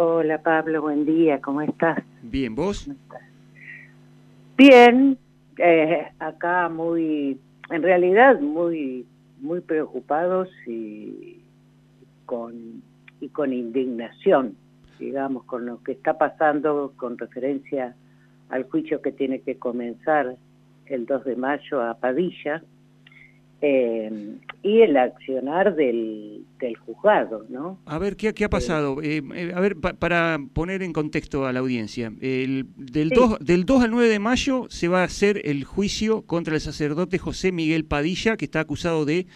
Hola Pablo, buen día, ¿cómo estás? Bien, ¿vos? Bien, eh, acá muy, en realidad muy, muy preocupados y con, y con indignación, digamos, con lo que está pasando con referencia al juicio que tiene que comenzar el 2 de mayo a Padilla, eh, y el accionar del, del, juzgado, ¿no? A ver, ¿qué, qué ha pasado? Eh, eh, a ver, para poner en contexto a la audiencia, el, del, 2, del 2 al 9 de mayo se va a hacer el juicio contra el sacerdote José Miguel Padilla, que está acusado de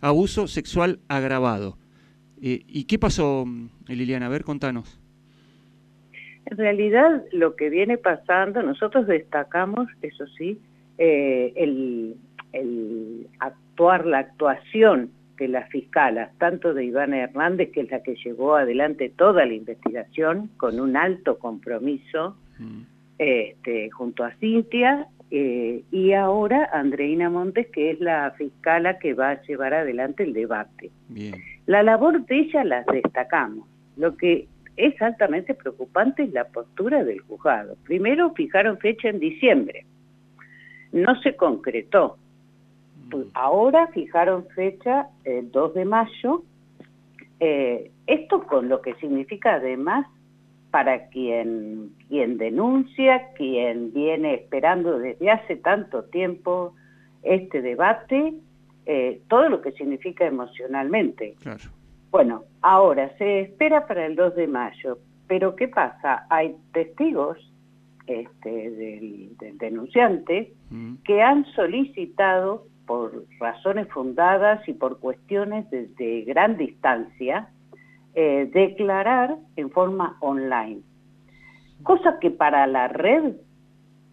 abuso sexual agravado. ¿Y qué pasó, Liliana? A ver, contanos. En realidad, lo que viene pasando, nosotros destacamos, eso sí, el, el la actuación de las fiscalas, tanto de Ivana Hernández, que es la que llevó adelante toda la investigación con un alto compromiso, mm. este, junto a Cintia, eh, y ahora Andreina Montes, que es la fiscala que va a llevar adelante el debate. La labor de ella las destacamos. Lo que es altamente preocupante es la postura del juzgado. Primero fijaron fecha en diciembre. No se concretó. Pues ahora fijaron fecha el 2 de mayo. Eh, esto con lo que significa además para quien, quien denuncia, quien viene esperando desde hace tanto tiempo este debate, eh, todo lo que significa emocionalmente. Bueno, ahora se espera para el 2 de mayo, pero ¿qué pasa? Hay testigos este, del, denunciante mm. que han solicitado por razones fundadas y por cuestiones de, gran distancia, eh, declarar en forma online. Cosa que para la red,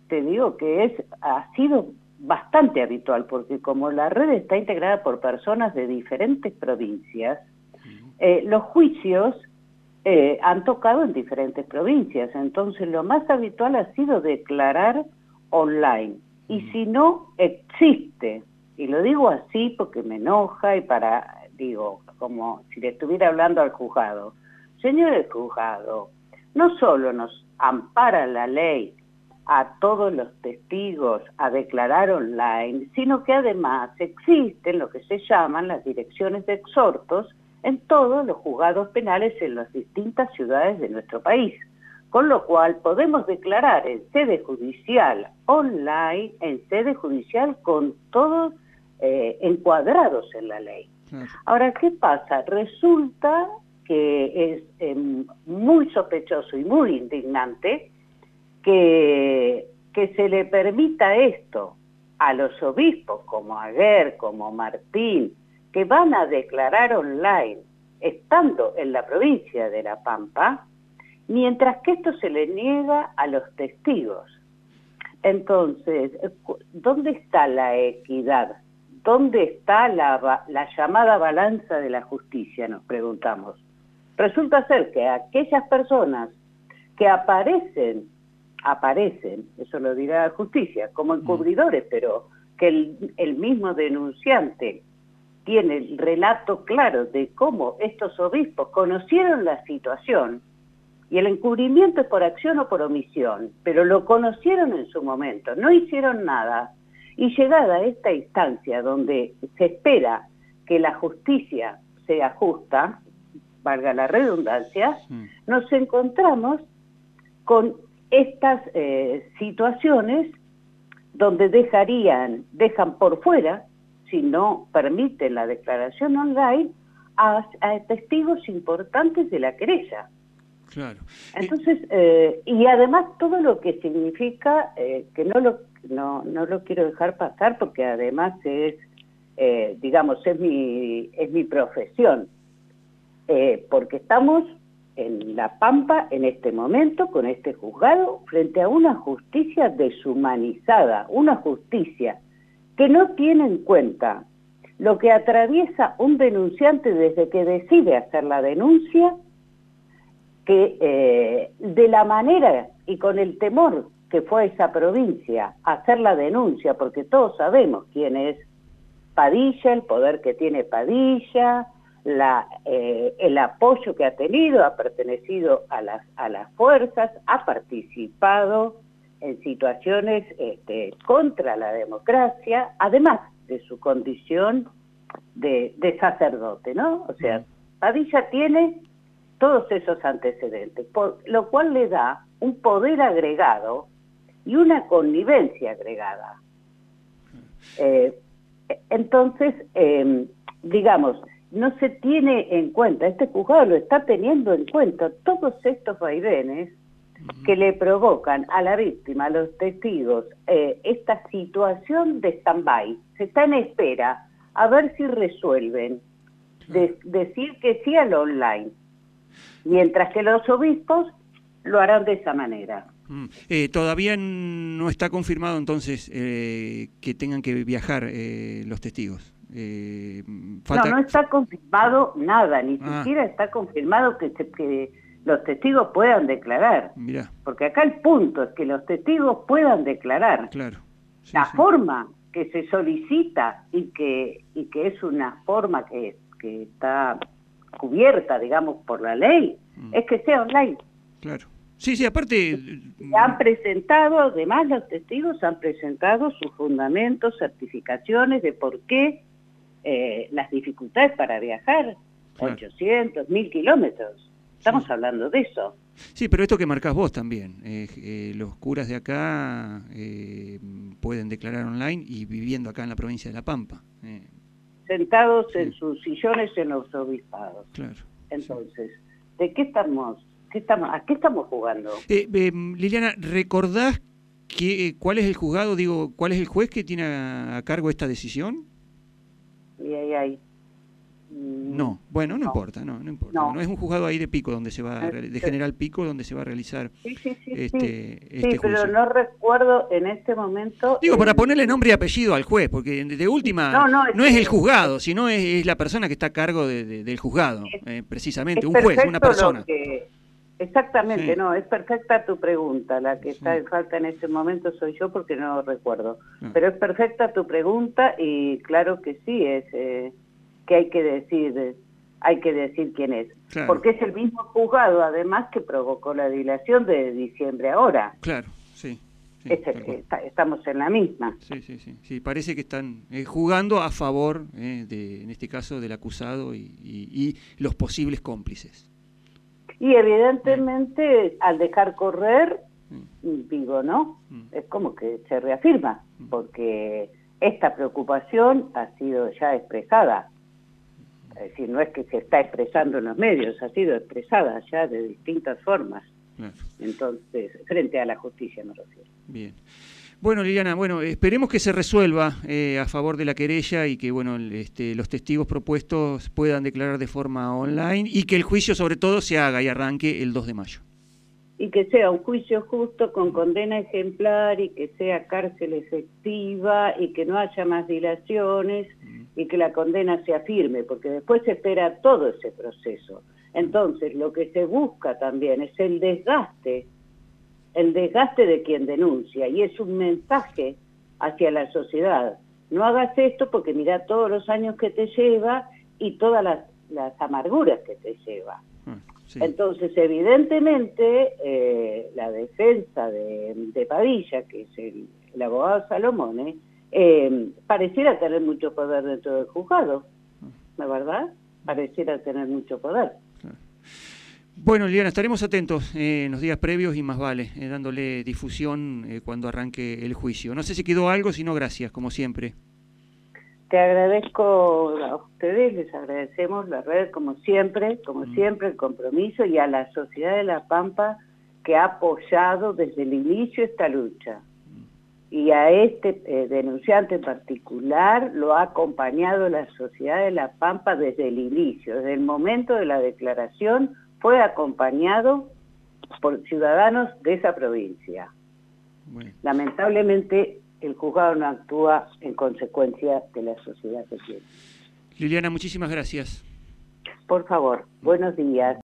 te digo que es ha sido bastante habitual, porque como la red está integrada por personas de diferentes provincias, eh, los juicios eh, han tocado en diferentes provincias, entonces lo más habitual ha sido declarar online. Y si no existe y lo digo así porque me enoja y para, digo, como si le estuviera hablando al juzgado. Señor el juzgado, no solo nos ampara la ley a todos los testigos a declarar online, sino que además existen lo que se llaman las direcciones de exhortos en todos los juzgados penales en las distintas ciudades de nuestro país. Con lo cual podemos declarar en sede judicial online, en sede judicial con todos eh, encuadrados en la ley. Ahora, ¿qué pasa? Resulta que es em, muy sospechoso y muy indignante que, que se le permita esto a los obispos como Aguer, como Martín, que van a declarar online estando en la provincia de La Pampa, mientras que esto se le niega a los testigos. Entonces, ¿dónde está la equidad? ¿Dónde está la, llamada balanza de la justicia? Nos preguntamos. Resulta ser que aquellas personas que aparecen, aparecen, eso lo dirá la justicia, como mm. encubridores, pero que el, el mismo denunciante tiene el relato claro de cómo estos obispos conocieron la situación, y el encubrimiento es por acción o por omisión, pero lo conocieron en su momento, no hicieron nada, y llegada a esta instancia donde se espera que la justicia sea justa, valga la redundancia, nos encontramos con estas eh, situaciones donde dejarían, dejan por fuera, si no permiten la declaración online, a, testigos importantes de la querella. Claro. Entonces, eh, y además todo lo que significa, eh, que no lo no, no lo quiero dejar pasar porque además es, eh, digamos, es mi, es mi profesión, eh, porque estamos en La Pampa en este momento con este juzgado frente a una justicia deshumanizada, una justicia que no tiene en cuenta lo que atraviesa un denunciante desde que decide hacer la denuncia, que eh, de la manera y con el temor que fue a esa provincia a hacer la denuncia, porque todos sabemos quién es Padilla, el poder que tiene Padilla, la, eh, el apoyo que ha tenido, ha pertenecido a las, a las fuerzas, ha participado en situaciones este, contra la democracia, además de su condición de, de sacerdote, ¿no? O sea, Padilla tiene todos esos antecedentes, por, lo cual le da un poder agregado y una connivencia agregada. Eh, entonces, eh, digamos, no se tiene en cuenta, este juzgado lo está teniendo en cuenta todos estos vaivenes que le provocan a la víctima, a los testigos, eh, esta situación de stand-by. Se está en espera a ver si resuelven de, decir que sí al online, mientras que los obispos lo harán de esa manera. Mm. Eh, todavía no está confirmado entonces eh, que tengan que viajar eh, los testigos. No, no está confirmado nada, ni ah. siquiera está confirmado que, que los testigos puedan declarar. Porque acá el punto es que los testigos puedan declarar. Claro. la forma que se solicita y que, y que es una forma que, que está cubierta, digamos, por la ley, mm. es que sea online. Claro. Sí, sí, aparte... Han presentado, además los testigos han presentado sus fundamentos, certificaciones de por qué eh, las dificultades para viajar, 800, 1000 kilómetros. Estamos hablando de eso. Sí, pero esto que marcás vos también, eh, eh, los curas de acá pueden declarar online y viviendo acá en la provincia de La Pampa. Sentados en sus sillones en los obispados. Claro. Entonces, ¿de qué estamos estamos, ¿A qué estamos jugando? Eh, eh, Liliana, ¿recordás que, cuál es el juzgado, digo, cuál es el juez que tiene a, cargo esta decisión? Y ahí, ahí. No, bueno, no, importa, no, no importa. No. es un juzgado ahí de Pico donde se va de General Pico donde se va a realizar sí, sí, sí, este, este sí, pero no recuerdo en este momento. Digo para ponerle nombre y apellido al juez, porque de última no, es, el juzgado, sino es, la persona que está a cargo del juzgado, eh, precisamente un juez, una persona. Exactamente, no, es perfecta tu pregunta. La que está en falta en este momento soy yo porque no recuerdo. Pero es perfecta tu pregunta y claro que sí, es eh, que hay que decir hay que decir quién es. Porque es el mismo juzgado, además, que provocó la dilación de diciembre ahora. Claro, sí. estamos en la misma. Sí, sí, sí. sí parece que están eh, jugando a favor, eh, de, en este caso, del acusado y los posibles cómplices. Y evidentemente al dejar correr, digo, ¿no? Mm. Es como que se reafirma, mm. porque esta preocupación ha sido ya expresada. Es decir, no es que se está expresando en los medios, ha sido expresada ya de distintas formas. Entonces, frente a la justicia me refiero. Bien. Bueno, Liliana, bueno, esperemos que se resuelva eh, a favor de la querella y que bueno, este, los testigos propuestos puedan declarar de forma online y que el juicio sobre todo se haga y arranque el 2 de mayo. Y que sea un juicio justo con condena ejemplar y que sea cárcel efectiva y que no haya más dilaciones y que la condena sea firme, porque después se espera todo ese proceso. Entonces, lo que se busca también es el desgaste el desgaste de quien denuncia y es un mensaje hacia la sociedad. No hagas esto porque mira todos los años que te lleva y todas las, amarguras que te lleva. Ah, Entonces, evidentemente, eh, la defensa de, Padilla, que es el, abogado Salomone, eh, pareciera tener mucho poder dentro del juzgado, ¿la verdad? Pareciera tener mucho poder. Bueno, Liliana, estaremos atentos eh, en los días previos y más vale, eh, dándole difusión eh, cuando arranque el juicio. No sé si quedó algo, si no, gracias, como siempre. Te agradezco a ustedes, les agradecemos la red como siempre, como mm. siempre el compromiso y a la Sociedad de La Pampa que ha apoyado desde el inicio esta lucha. Mm. Y a este denunciante en particular lo ha acompañado la Sociedad de La Pampa desde el inicio, desde el momento de la declaración fue acompañado por ciudadanos de esa provincia. Lamentablemente, el juzgado no actúa en consecuencia de la sociedad que tiene. Liliana, muchísimas gracias. Por favor, buenos días.